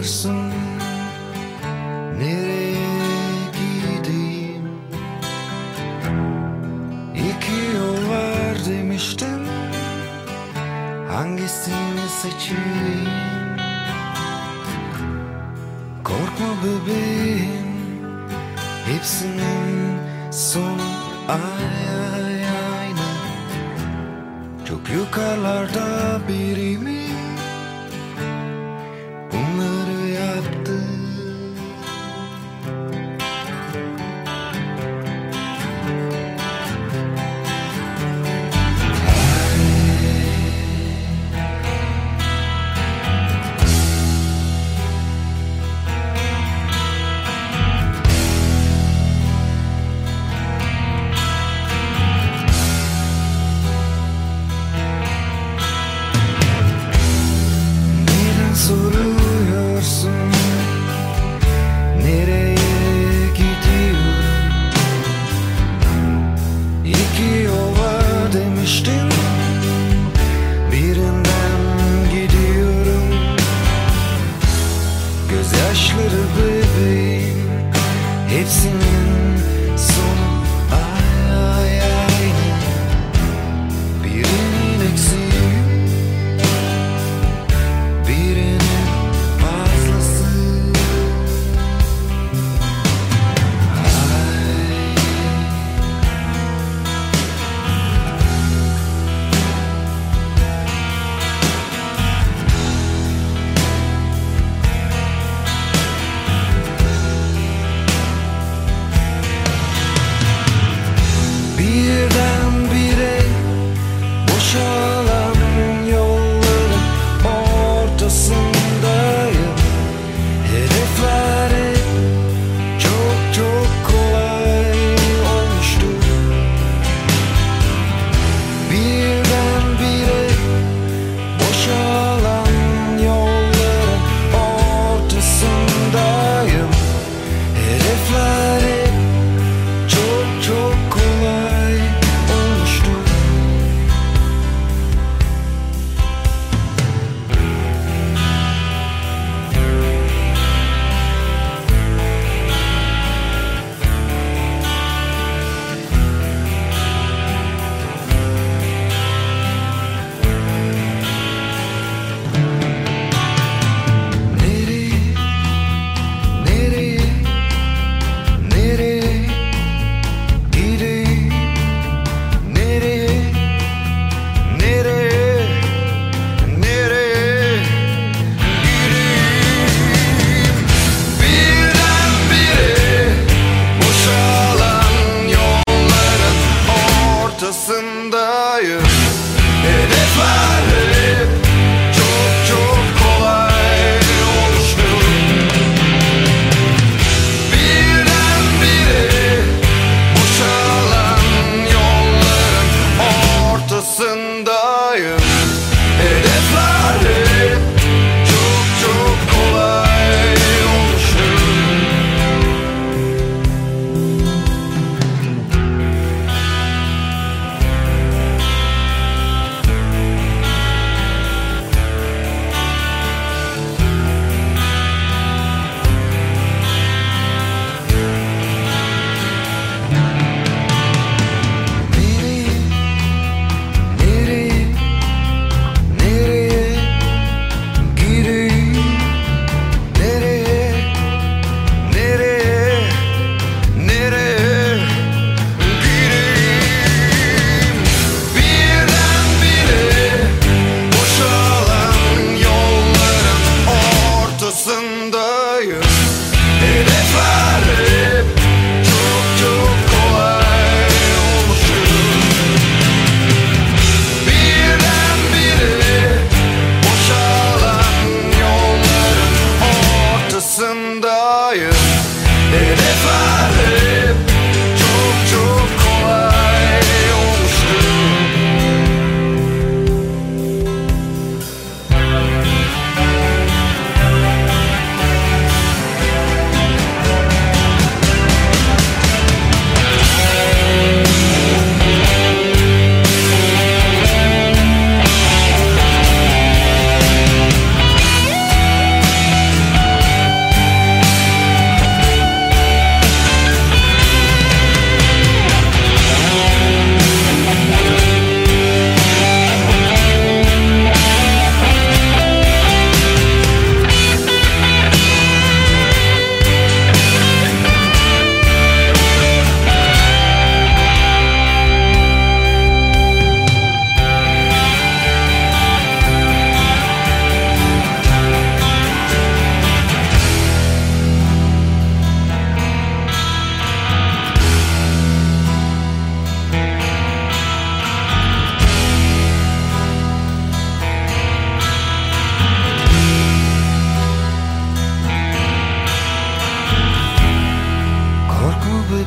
Sarsın nereye gideyim? İki yol var demiştin. Hangisini seçeyim? Korkma bebeğim. Hepsinin sonu ay ay aynı. Çok yukarılarda birimiz demiştin Birinden gidiyorum. Gözyaşları bebeğim. Hepsinin sonu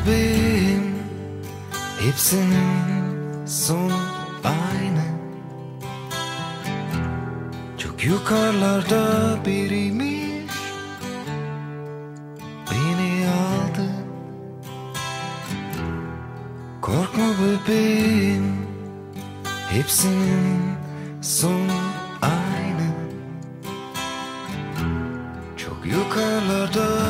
bebeğim Hepsinin sonu aynı. Çok yukarılarda biriymiş. Beni aldı. Korkma bebeğim. Hepsinin sonu aynı. Çok yukarılarda